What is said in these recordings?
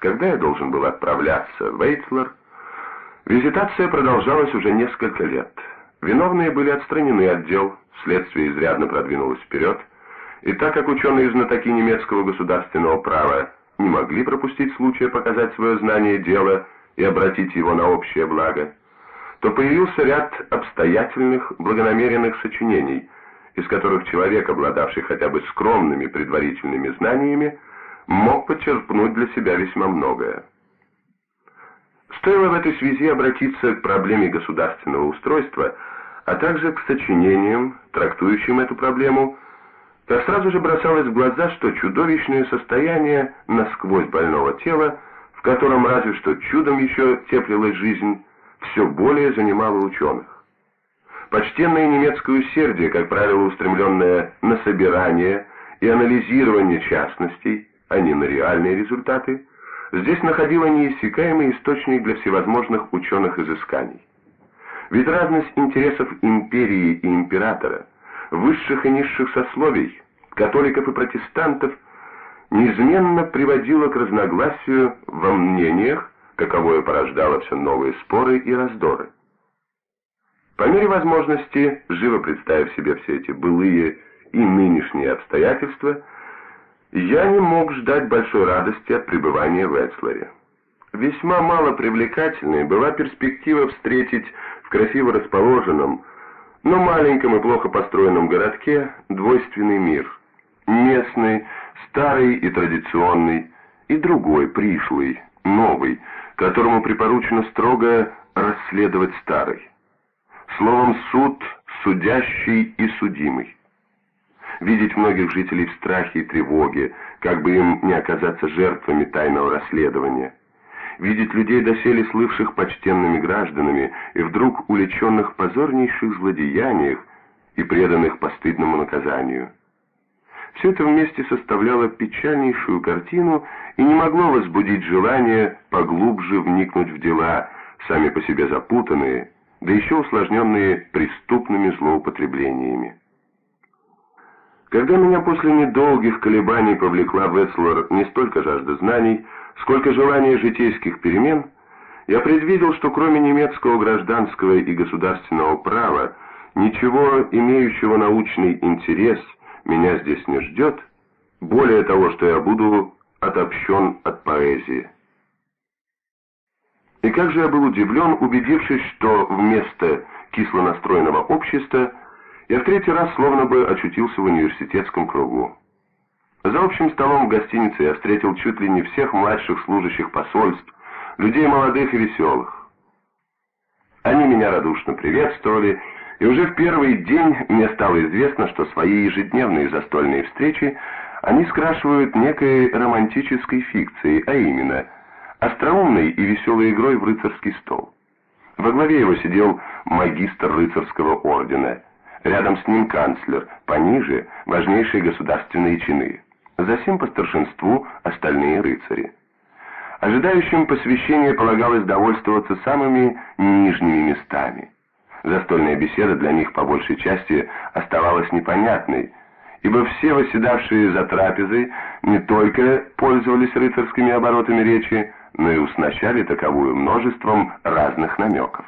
Когда я должен был отправляться в Эйтлер, визитация продолжалась уже несколько лет. Виновные были отстранены от дел, следствие изрядно продвинулось вперед, и так как ученые-знатоки немецкого государственного права не могли пропустить случая показать свое знание дела и обратить его на общее благо, то появился ряд обстоятельных, благонамеренных сочинений, из которых человек, обладавший хотя бы скромными предварительными знаниями, мог подчерпнуть для себя весьма многое. Стоило в этой связи обратиться к проблеме государственного устройства, а также к сочинениям, трактующим эту проблему, как сразу же бросалось в глаза, что чудовищное состояние насквозь больного тела, в котором разве что чудом еще теплилась жизнь, все более занимало ученых. Почтенное немецкое усердие, как правило, устремленное на собирание и анализирование частностей, а не на реальные результаты, здесь находило неиссякаемый источник для всевозможных ученых изысканий. Ведь разность интересов империи и императора, высших и низших сословий, католиков и протестантов неизменно приводила к разногласию во мнениях, каковое порождало все новые споры и раздоры. По мере возможности, живо представив себе все эти былые и нынешние обстоятельства, я не мог ждать большой радости от пребывания в Эцлере. Весьма мало привлекательной была перспектива встретить в красиво расположенном, но маленьком и плохо построенном городке двойственный мир. Местный, старый и традиционный, и другой, пришлый, новый, которому припоручено строго расследовать старый. Словом, суд, судящий и судимый. Видеть многих жителей в страхе и тревоге, как бы им не оказаться жертвами тайного расследования. Видеть людей, доселе слывших почтенными гражданами, и вдруг уличенных в позорнейших злодеяниях и преданных постыдному наказанию. Все это вместе составляло печальнейшую картину и не могло возбудить желание поглубже вникнуть в дела, сами по себе запутанные, да еще усложненные преступными злоупотреблениями. Когда меня после недолгих колебаний повлекла в Эцлер не столько жажда знаний, сколько желание житейских перемен, я предвидел, что кроме немецкого гражданского и государственного права, ничего имеющего научный интерес меня здесь не ждет, более того, что я буду отобщен от поэзии. И как же я был удивлен, убедившись, что вместо кисло настроенного общества я в третий раз словно бы очутился в университетском кругу. За общим столом в гостинице я встретил чуть ли не всех младших служащих посольств, людей молодых и веселых. Они меня радушно приветствовали, и уже в первый день мне стало известно, что свои ежедневные застольные встречи они скрашивают некой романтической фикцией, а именно – остроумной и веселой игрой в рыцарский стол. Во главе его сидел магистр рыцарского ордена, рядом с ним канцлер, пониже – важнейшие государственные чины, затем по старшинству остальные рыцари. Ожидающим посвящения полагалось довольствоваться самыми нижними местами. Застольная беседа для них по большей части оставалась непонятной, ибо все восседавшие за трапезой не только пользовались рыцарскими оборотами речи, но и уснащали таковую множеством разных намеков.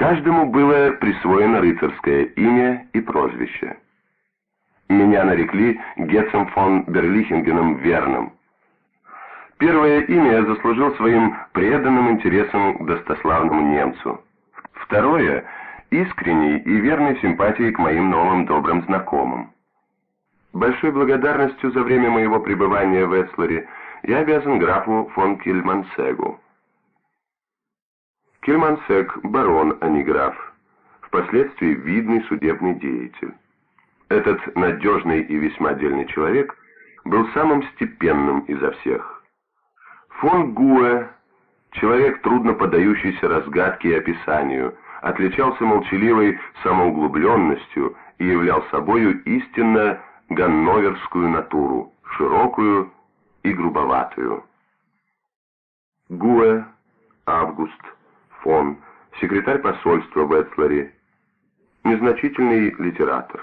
Каждому было присвоено рыцарское имя и прозвище. Меня нарекли Гетцем фон Берлихингеном Верным. Первое имя я заслужил своим преданным интересом к достославному немцу. Второе — искренней и верной симпатией к моим новым добрым знакомым. Большой благодарностью за время моего пребывания в Эцлере я обязан графу фон Кильмансегу. Кильмансег – барон, а не граф. Впоследствии видный судебный деятель. Этот надежный и весьма дельный человек был самым степенным изо всех. Фон Гуэ, человек, трудно поддающийся разгадке и описанию, отличался молчаливой самоуглубленностью и являл собою истинно ганноверскую натуру, широкую и грубоватую. Гуэ, Август, фон, секретарь посольства в Эцлере, незначительный литератор.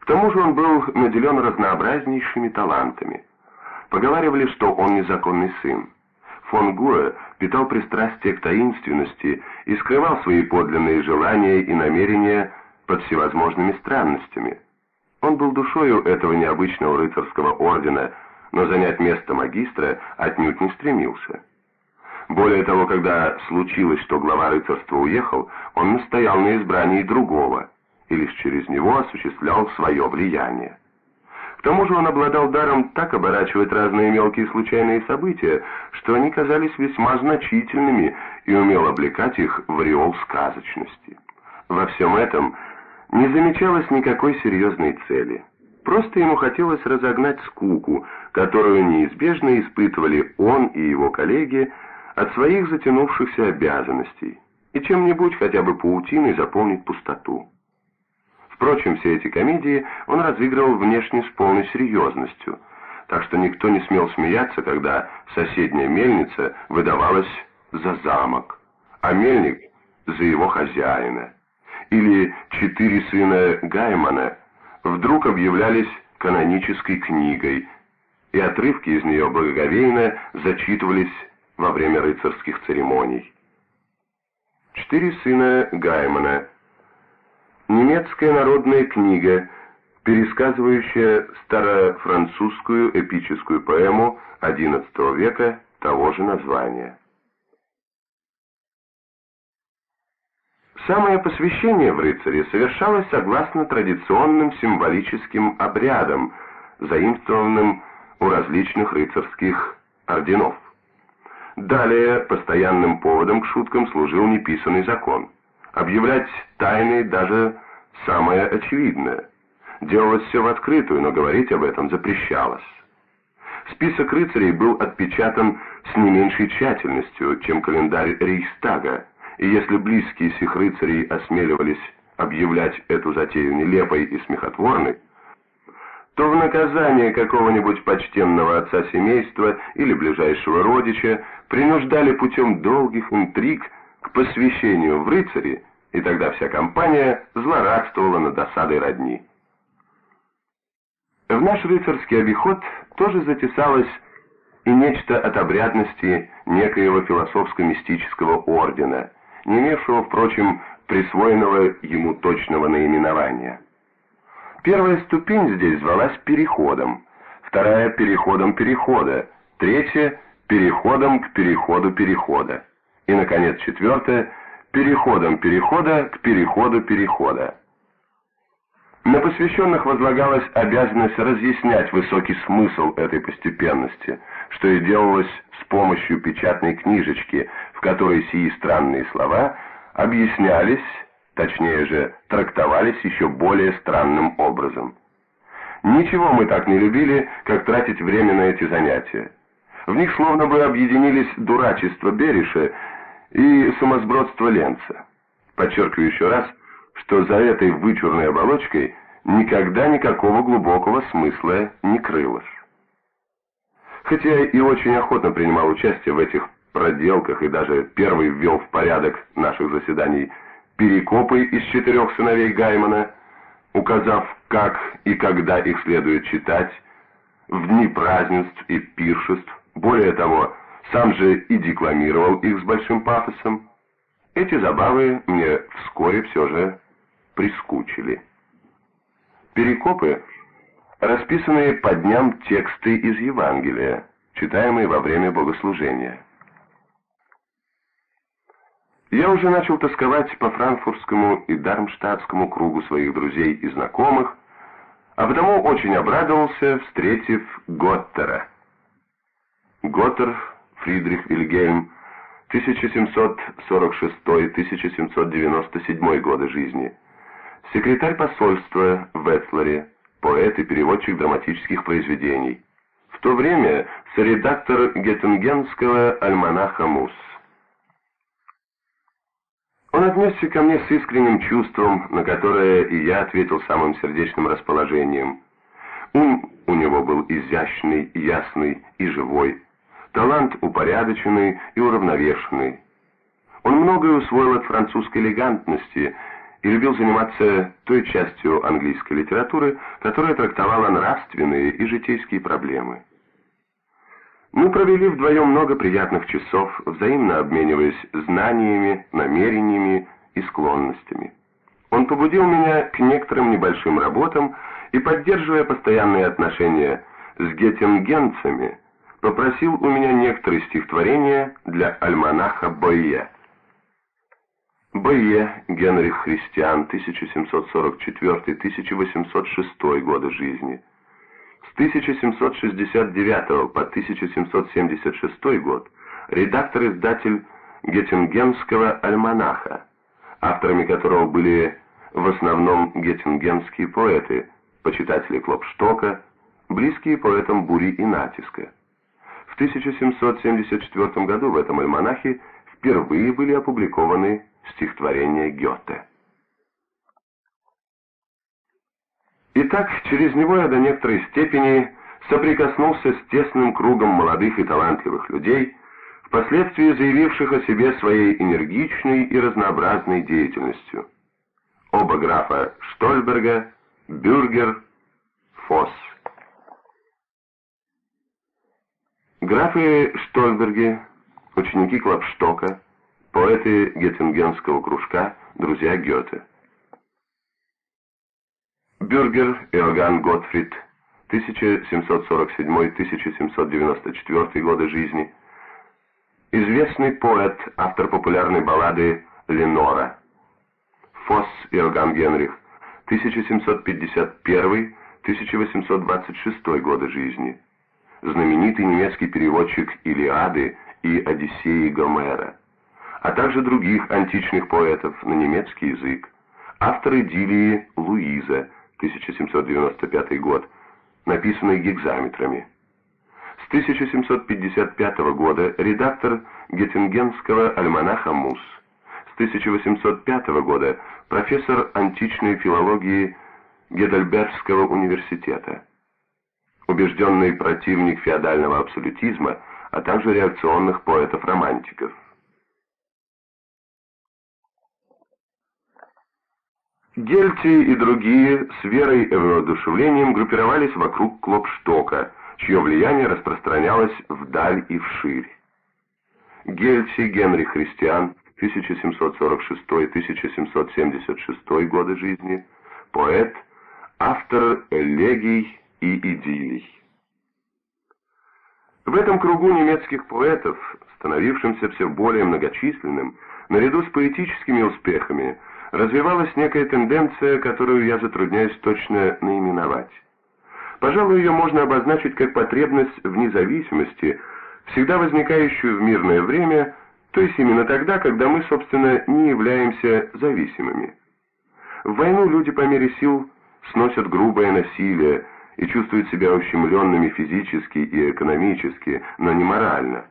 К тому же он был наделен разнообразнейшими талантами. Поговаривали, что он незаконный сын. Фон Гуэ питал пристрастие к таинственности и скрывал свои подлинные желания и намерения под всевозможными странностями. Он был душою этого необычного рыцарского ордена, но занять место магистра отнюдь не стремился. Более того, когда случилось, что глава рыцарства уехал, он настоял на избрании другого и лишь через него осуществлял свое влияние. К тому же он обладал даром так оборачивать разные мелкие случайные события, что они казались весьма значительными и умел облекать их в ореол сказочности. Во всем этом не замечалось никакой серьезной цели. Просто ему хотелось разогнать скуку, которую неизбежно испытывали он и его коллеги от своих затянувшихся обязанностей, и чем-нибудь хотя бы паутиной заполнить пустоту. Впрочем, все эти комедии он разыгрывал внешне с полной серьезностью, так что никто не смел смеяться, когда соседняя мельница выдавалась за замок, а мельник за его хозяина. Или четыре сына Гаймана вдруг объявлялись канонической книгой, и отрывки из нее благоговейно зачитывались во время рыцарских церемоний. Четыре сына Гаймана. Немецкая народная книга, пересказывающая старофранцузскую эпическую поэму XI века того же названия. Самое посвящение в рыцаре совершалось согласно традиционным символическим обрядам, заимствованным у различных рыцарских орденов. Далее постоянным поводом к шуткам служил неписанный закон. Объявлять тайной даже самое очевидное. Делалось все в открытую, но говорить об этом запрещалось. Список рыцарей был отпечатан с не меньшей тщательностью, чем календарь Рейхстага, и если близкие сих рыцарей осмеливались объявлять эту затею нелепой и смехотворной, то в наказание какого-нибудь почтенного отца семейства или ближайшего родича принуждали путем долгих интриг к посвящению в рыцари, и тогда вся компания злорадствовала над досадой родни. В наш рыцарский обиход тоже затесалось и нечто от обрядности некоего философско-мистического ордена, не имевшего, впрочем, присвоенного ему точного наименования. Первая ступень здесь звалась переходом, вторая – переходом перехода, третья – переходом к переходу перехода, и, наконец, четвертая – переходом перехода к переходу перехода. На посвященных возлагалась обязанность разъяснять высокий смысл этой постепенности, что и делалось с помощью печатной книжечки, в которой сии странные слова объяснялись точнее же, трактовались еще более странным образом. Ничего мы так не любили, как тратить время на эти занятия. В них словно бы объединились дурачество Бериша и сумасбродство Ленца. Подчеркиваю еще раз, что за этой вычурной оболочкой никогда никакого глубокого смысла не крылось. Хотя я и очень охотно принимал участие в этих проделках и даже первый ввел в порядок наших заседаний перекопы из четырех сыновей Гаймана, указав, как и когда их следует читать, в дни празднеств и пиршеств, более того, сам же и декламировал их с большим пафосом. Эти забавы мне вскоре все же прискучили. Перекопы — расписанные по дням тексты из Евангелия, читаемые во время богослужения. Я уже начал тосковать по франкфуртскому и дармштадтскому кругу своих друзей и знакомых, а потому очень обрадовался, встретив Готтера. Готтер Фридрих Вильгельм, 1746-1797 годы жизни. Секретарь посольства в Эцлере, поэт и переводчик драматических произведений. В то время соредактор геттингенского альманаха «Мусс». Он отнесся ко мне с искренним чувством, на которое и я ответил самым сердечным расположением. Ум у него был изящный, ясный и живой, талант упорядоченный и уравновешенный. Он многое усвоил от французской элегантности и любил заниматься той частью английской литературы, которая трактовала нравственные и житейские проблемы. Мы провели вдвоем много приятных часов, взаимно обмениваясь знаниями, намерениями и склонностями. Он побудил меня к некоторым небольшим работам и, поддерживая постоянные отношения с геттингенцами, попросил у меня некоторые стихотворения для альманаха Бойе. Бойе Генрих Христиан, 1744-1806 годы жизни. С 1769 по 1776 год редактор-издатель Геттингенского альманаха, авторами которого были в основном геттингенские поэты, почитатели Клопштока, близкие поэтам Бури и Натиска. В 1774 году в этом альманахе впервые были опубликованы стихотворения Гёте. Итак, через него я до некоторой степени соприкоснулся с тесным кругом молодых и талантливых людей, впоследствии заявивших о себе своей энергичной и разнообразной деятельностью. Оба графа Штольберга, Бюргер, Фосс. Графы Штольберги, ученики Клапштока, поэты Геттингенского кружка, друзья Гёте. Бюргер Иоганн Готфрид, 1747-1794 годы жизни, известный поэт, автор популярной баллады «Ленора». Фосс Иоганн Генрих, 1751-1826 годы жизни, знаменитый немецкий переводчик «Илиады» и «Одиссеи» Гомера, а также других античных поэтов на немецкий язык, автор идиллии «Луиза», 1795 год, написанной гекзаметрами. С 1755 года редактор Геттингенского альманаха «Мус». С 1805 года профессор античной филологии Гедельбергского университета убежденный противник феодального абсолютизма, а также реакционных поэтов-романтиков. Гельти и другие с верой и воодушевлением группировались вокруг Клопштока, чье влияние распространялось вдаль и вширь. Гельти Генри Христиан, 1746-1776 годы жизни, поэт, автор элегий и идиллий. В этом кругу немецких поэтов, становившимся все более многочисленным, наряду с поэтическими успехами, развивалась некая тенденция, которую я затрудняюсь точно наименовать. Пожалуй, ее можно обозначить как потребность в независимости, всегда возникающую в мирное время, то есть именно тогда, когда мы, собственно, не являемся зависимыми. В войну люди по мере сил сносят грубое насилие, и чувствуют себя ущемленными физически и экономически, но не морально.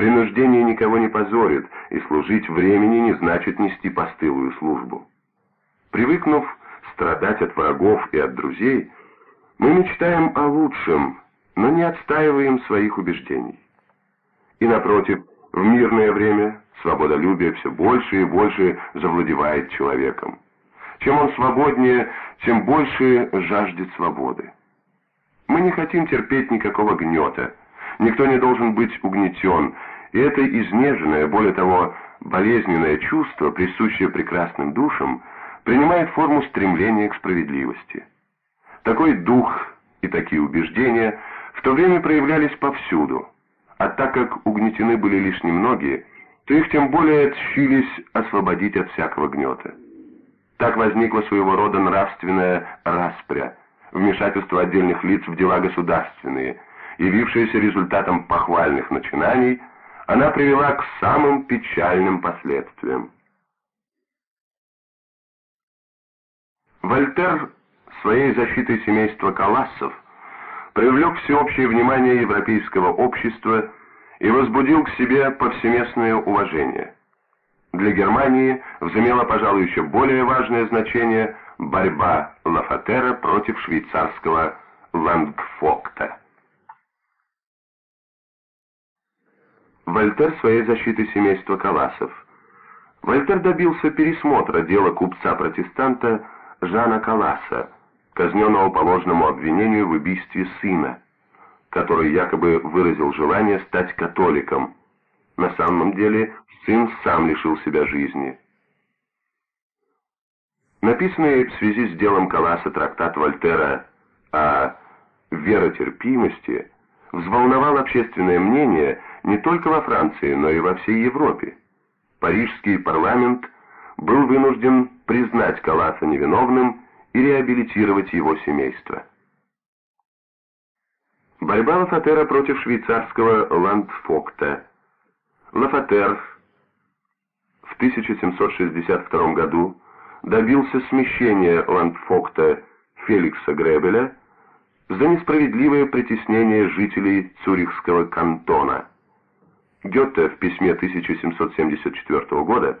Принуждение никого не позорит, и служить времени не значит нести постылую службу. Привыкнув страдать от врагов и от друзей, мы мечтаем о лучшем, но не отстаиваем своих убеждений. И напротив, в мирное время свободолюбие все больше и больше завладевает человеком. Чем он свободнее, тем больше жаждет свободы. Мы не хотим терпеть никакого гнета. Никто не должен быть угнетен. И это изнеженное, более того, болезненное чувство, присущее прекрасным душам, принимает форму стремления к справедливости. Такой дух и такие убеждения в то время проявлялись повсюду, а так как угнетены были лишь немногие, то их тем более тщились освободить от всякого гнета. Так возникла своего рода нравственная распря, вмешательство отдельных лиц в дела государственные, явившееся результатом похвальных начинаний, она привела к самым печальным последствиям. Вольтер своей защитой семейства Калассов привлек всеобщее внимание европейского общества и возбудил к себе повсеместное уважение. Для Германии взымела, пожалуй, еще более важное значение – борьба Лафатера против швейцарского Лангфокта. Вольтер своей защиты семейства Каласов. Вольтер добился пересмотра дела купца-протестанта Жана Каласа, казненного по ложному обвинению в убийстве сына. который якобы выразил желание стать католиком. На самом деле сын сам лишил себя жизни. Написанный в связи с делом Каласа трактат Вольтера о веротерпимости взволновал общественное мнение не только во Франции, но и во всей Европе. Парижский парламент был вынужден признать Каласа невиновным и реабилитировать его семейство. Борьба Лафатера против швейцарского Ландфокта. Лафатер в 1762 году добился смещения Ландфокта Феликса Гребеля за несправедливое притеснение жителей Цюрихского кантона. Гёте в письме 1774 года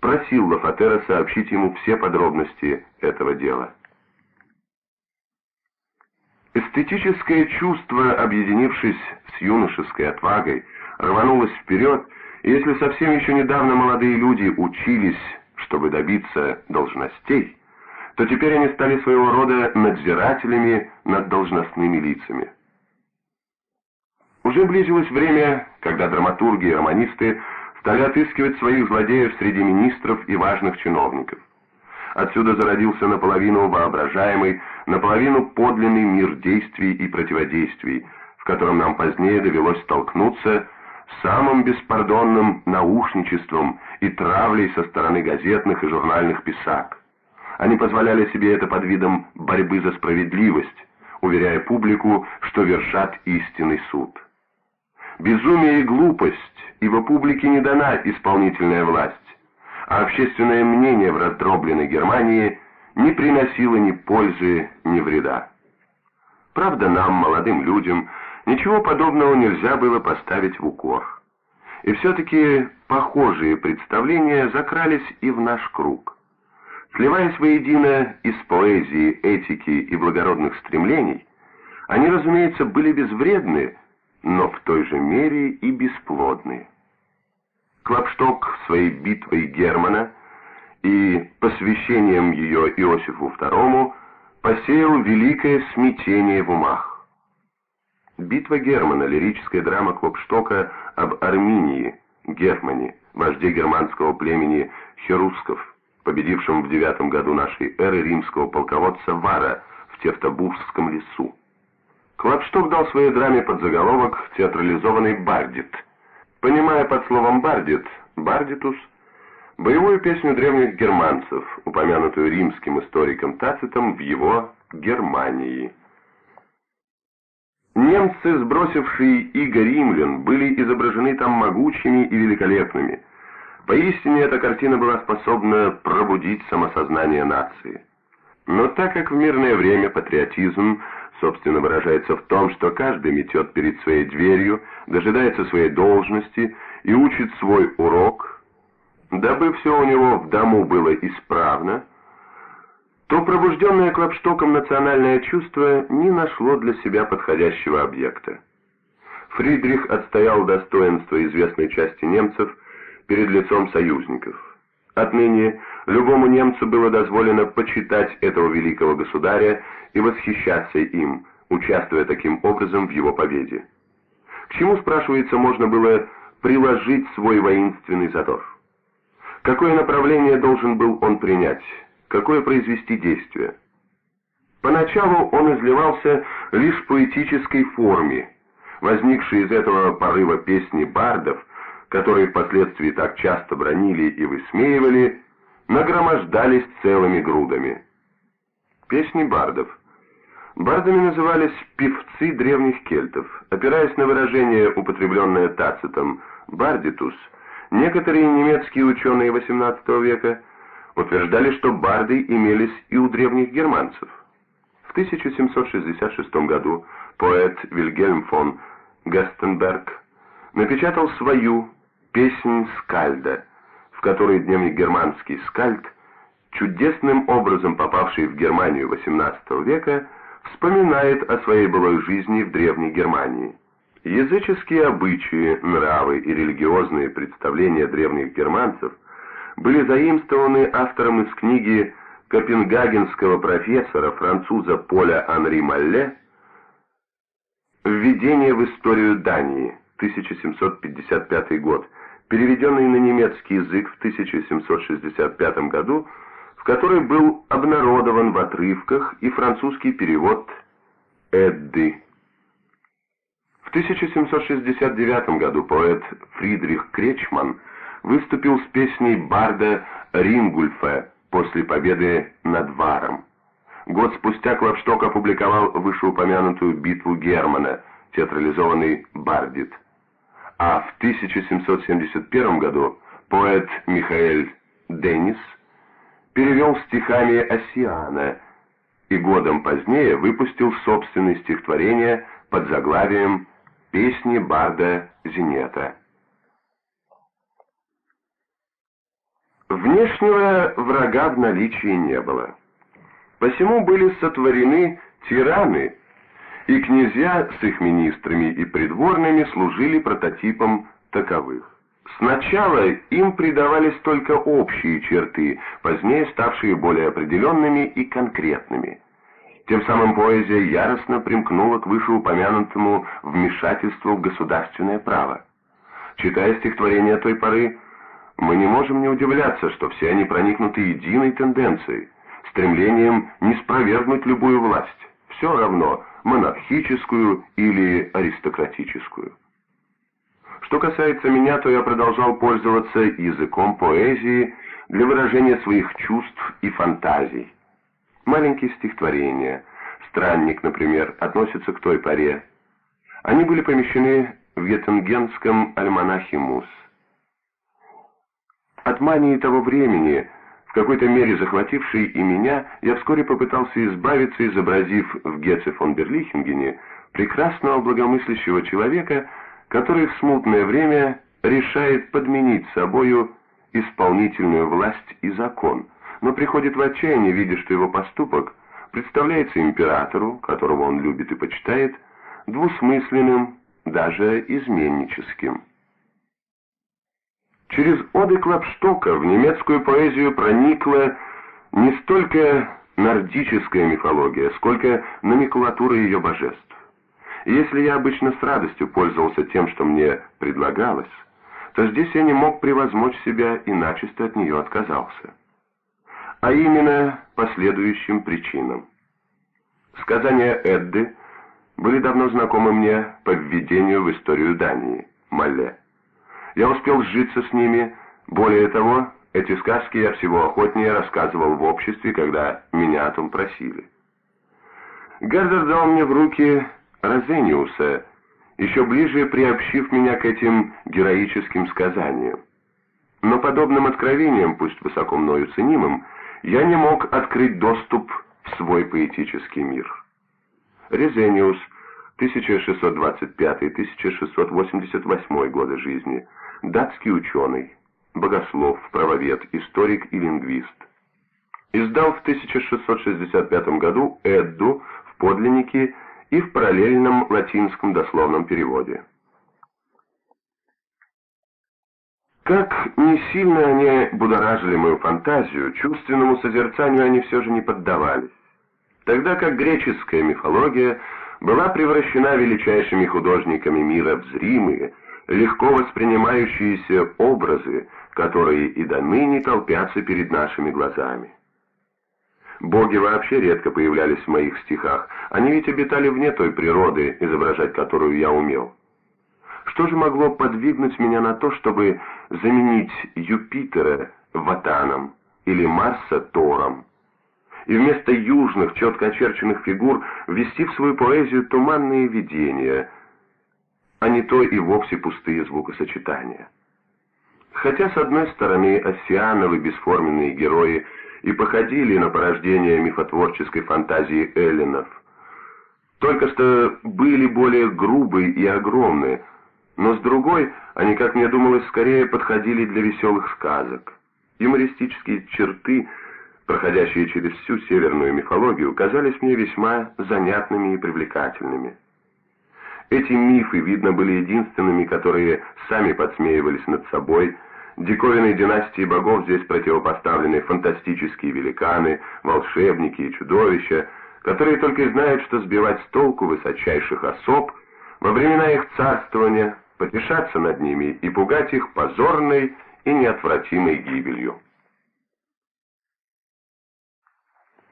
просил Лафатера сообщить ему все подробности этого дела. Эстетическое чувство, объединившись с юношеской отвагой, рванулось вперед, и если совсем еще недавно молодые люди учились, чтобы добиться должностей, то теперь они стали своего рода надзирателями над должностными лицами. Уже близилось время, когда драматурги и романисты стали отыскивать своих злодеев среди министров и важных чиновников. Отсюда зародился наполовину воображаемый, наполовину подлинный мир действий и противодействий, в котором нам позднее довелось столкнуться с самым беспардонным наушничеством и травлей со стороны газетных и журнальных писак. Они позволяли себе это под видом борьбы за справедливость, уверяя публику, что вершат истинный суд. Безумие и глупость, ибо публике не дана исполнительная власть, а общественное мнение в раздробленной Германии не приносило ни пользы, ни вреда. Правда, нам, молодым людям, ничего подобного нельзя было поставить в укор. И все-таки похожие представления закрались и в наш круг. Сливаясь воедино из поэзии, этики и благородных стремлений, они, разумеется, были безвредны, но в той же мере и бесплодны. Клапшток своей битвой Германа и посвящением ее Иосифу II посеял великое смятение в умах. Битва Германа, лирическая драма Клопштока об Арминии, Германе, вожде германского племени Херусков, победившем в девятом году нашей эры римского полководца Вара в Тевтобургском лесу. Клапшток дал своей драме подзаголовок «Театрализованный бардит», Понимая под словом «бардит» «бардитус» боевую песню древних германцев, упомянутую римским историком Тацитом в его «Германии». Немцы, сбросившие иго римлян, были изображены там могучими и великолепными. Поистине эта картина была способна пробудить самосознание нации. Но так как в мирное время патриотизм собственно, выражается в том, что каждый метет перед своей дверью, дожидается своей должности и учит свой урок, дабы все у него в дому было исправно, то пробужденное Клопштоком национальное чувство не нашло для себя подходящего объекта. Фридрих отстоял достоинство известной части немцев перед лицом союзников. Отныне любому немцу было дозволено почитать этого великого государя и восхищаться им, участвуя таким образом в его победе. К чему, спрашивается, можно было приложить свой воинственный задор? Какое направление должен был он принять? Какое произвести действие? Поначалу он изливался лишь в поэтической форме, возникшей из этого порыва песни бардов, которые впоследствии так часто бронили и высмеивали, нагромождались целыми грудами. Песни бардов. Бардами назывались певцы древних кельтов. Опираясь на выражение, употребленное Тацитом «бардитус», некоторые немецкие ученые XVIII века утверждали, что барды имелись и у древних германцев. В 1766 году поэт Вильгельм фон Гастенберг напечатал свою «Песнь Скальда», в которой дневник германский Скальд, чудесным образом попавший в Германию XVIII века, вспоминает о своей былой жизни в Древней Германии. Языческие обычаи, нравы и религиозные представления древних германцев были заимствованы автором из книги копенгагенского профессора француза Поля Анри Малле Введение в историю Дании, 1755 год, переведенный на немецкий язык в 1765 году, в который был обнародован в отрывках и французский перевод Эдды. В 1769 году поэт Фридрих Кречман выступил с песней барда Рингульфа после победы над Варом. Год спустя Клапшток опубликовал вышеупомянутую битву Германа, театрализованный «Бардит». А в 1771 году поэт Михаэль Деннис перевел стихами Осиана и годом позднее выпустил собственное стихотворение под заглавием «Песни Барда Зинета». Внешнего врага в наличии не было. Посему были сотворены тираны, и князья с их министрами и придворными служили прототипом таковых. Сначала им придавались только общие черты, позднее ставшие более определенными и конкретными. Тем самым поэзия яростно примкнула к вышеупомянутому вмешательству в государственное право. Читая стихотворения той поры, мы не можем не удивляться, что все они проникнуты единой тенденцией – стремлением не спровергнуть любую власть, все равно монархическую или аристократическую. Что касается меня, то я продолжал пользоваться языком поэзии для выражения своих чувств и фантазий. Маленькие стихотворения, «Странник», например, относятся к той поре. Они были помещены в Геттенгенском альманахе «Мус». От мании того времени – в какой-то мере захвативший и меня, я вскоре попытался избавиться, изобразив в Гетце фон Берлихингене прекрасного благомыслящего человека, который в смутное время решает подменить собою исполнительную власть и закон, но приходит в отчаяние, видя, что его поступок представляется императору, которого он любит и почитает, двусмысленным, даже изменническим. Через оды Клапштока в немецкую поэзию проникла не столько нордическая мифология, сколько номенклатура ее божеств. Если я обычно с радостью пользовался тем, что мне предлагалось, то здесь я не мог превозмочь себя и начисто от нее отказался. А именно по следующим причинам. Сказания Эдды были давно знакомы мне по введению в историю Дании, Мале. Я успел сжиться с ними. Более того, эти сказки я всего охотнее рассказывал в обществе, когда меня о том просили. Гердер дал мне в руки Розениуса, еще ближе приобщив меня к этим героическим сказаниям. Но подобным откровением, пусть высоко мною ценимым, я не мог открыть доступ в свой поэтический мир. Резениус, 1625-1688 годы жизни, датский ученый, богослов, правовед, историк и лингвист. Издал в 1665 году Эдду в подлиннике и в параллельном латинском дословном переводе. Как не сильно они будоражили мою фантазию, чувственному созерцанию они все же не поддавались. Тогда как греческая мифология была превращена величайшими художниками мира в зримые, легко воспринимающиеся образы, которые и до ныне толпятся перед нашими глазами. Боги вообще редко появлялись в моих стихах, они ведь обитали вне той природы, изображать которую я умел. Что же могло подвигнуть меня на то, чтобы заменить Юпитера Ватаном или Марса Тором? И вместо южных, четко очерченных фигур ввести в свою поэзию туманные видения – а не то и вовсе пустые звукосочетания. Хотя, с одной стороны, оссиановы бесформенные герои и походили на порождение мифотворческой фантазии эллинов, только что были более грубые и огромные, но с другой, они, как мне думалось, скорее подходили для веселых сказок. Юмористические черты, проходящие через всю северную мифологию, казались мне весьма занятными и привлекательными. Эти мифы, видно, были единственными, которые сами подсмеивались над собой. Диковинной династии богов здесь противопоставлены фантастические великаны, волшебники и чудовища, которые только и знают, что сбивать с толку высочайших особ во времена их царствования, потешаться над ними и пугать их позорной и неотвратимой гибелью.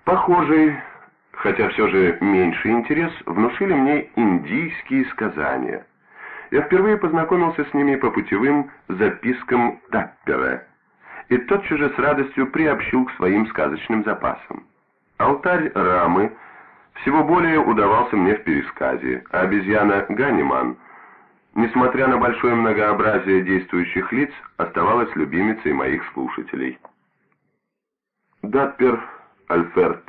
Похожий, хотя все же меньший интерес, внушили мне индийские сказания. Я впервые познакомился с ними по путевым запискам Даппера и тотчас же с радостью приобщил к своим сказочным запасам. Алтарь Рамы всего более удавался мне в пересказе, а обезьяна Ганиман, несмотря на большое многообразие действующих лиц, оставалась любимицей моих слушателей. Даппер Альферт.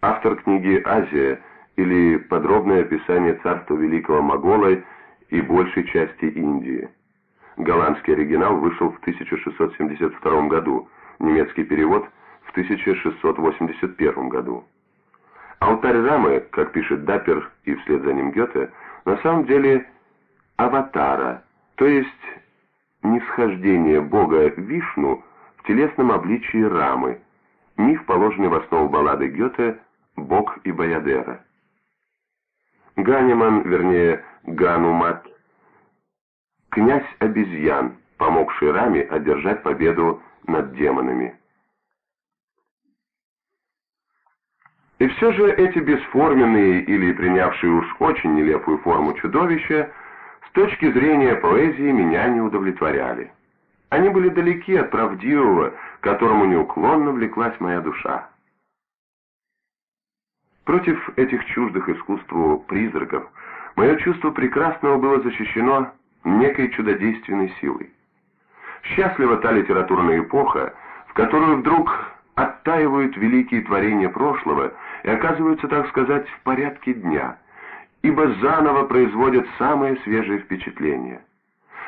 Автор книги «Азия» или подробное описание царства Великого Могола и большей части Индии. Голландский оригинал вышел в 1672 году, немецкий перевод в 1681 году. Алтарь Рамы, как пишет Даппер и вслед за ним Гёте, на самом деле аватара, то есть нисхождение бога Вишну в телесном обличии Рамы, миф, положенный в основу баллады Гёте «Бог и Баядера». Ганиман, вернее, Ганумат, князь обезьян, помогший Раме одержать победу над демонами. И все же эти бесформенные или принявшие уж очень нелепую форму чудовища с точки зрения поэзии меня не удовлетворяли. Они были далеки от правдивого, которому неуклонно влеклась моя душа. Против этих чуждых искусству призраков мое чувство прекрасного было защищено некой чудодейственной силой. Счастлива та литературная эпоха, в которую вдруг оттаивают великие творения прошлого и оказываются, так сказать, в порядке дня, ибо заново производят самые свежие впечатления.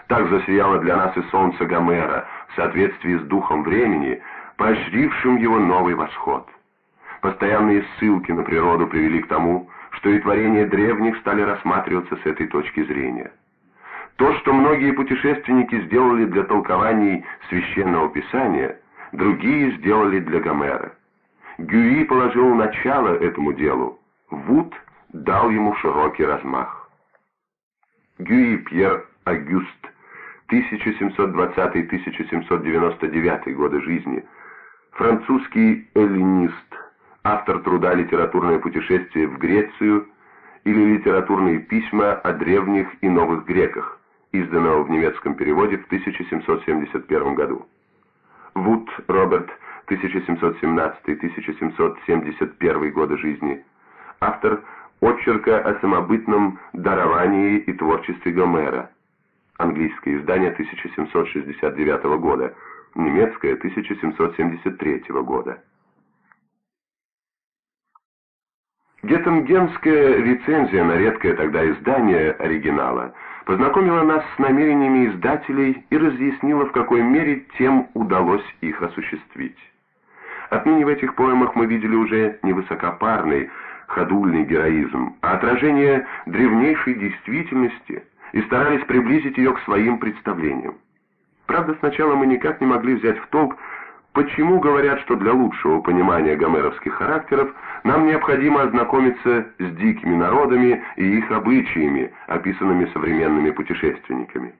Так засияло для нас и солнце Гомера в соответствии с духом времени, поощрившим его новый восход. Постоянные ссылки на природу привели к тому, что и творения древних стали рассматриваться с этой точки зрения. То, что многие путешественники сделали для толкований священного писания, другие сделали для Гомера. Гюи положил начало этому делу, Вуд дал ему широкий размах. Гюи Пьер Агюст 1720-1799 годы жизни, французский эллинист, автор труда «Литературное путешествие в Грецию» или «Литературные письма о древних и новых греках», изданного в немецком переводе в 1771 году. Вуд Роберт, 1717-1771 годы жизни, автор очерка о самобытном даровании и творчестве Гомера, английское издание 1769 года, немецкое 1773 года. Геттенгенская рецензия на редкое тогда издание оригинала познакомила нас с намерениями издателей и разъяснила, в какой мере тем удалось их осуществить. Отныне в этих поэмах мы видели уже не высокопарный, ходульный героизм, а отражение древнейшей действительности – и старались приблизить ее к своим представлениям. Правда, сначала мы никак не могли взять в толк, почему говорят, что для лучшего понимания гомеровских характеров нам необходимо ознакомиться с дикими народами и их обычаями, описанными современными путешественниками.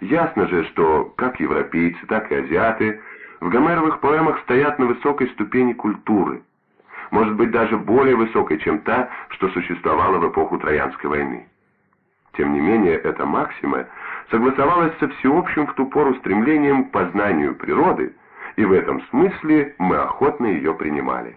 Ясно же, что как европейцы, так и азиаты в гомеровых поэмах стоят на высокой ступени культуры, может быть даже более высокой, чем та, что существовала в эпоху Троянской войны. Тем не менее, эта максима согласовалась со всеобщим в ту пору стремлением к познанию природы, и в этом смысле мы охотно ее принимали.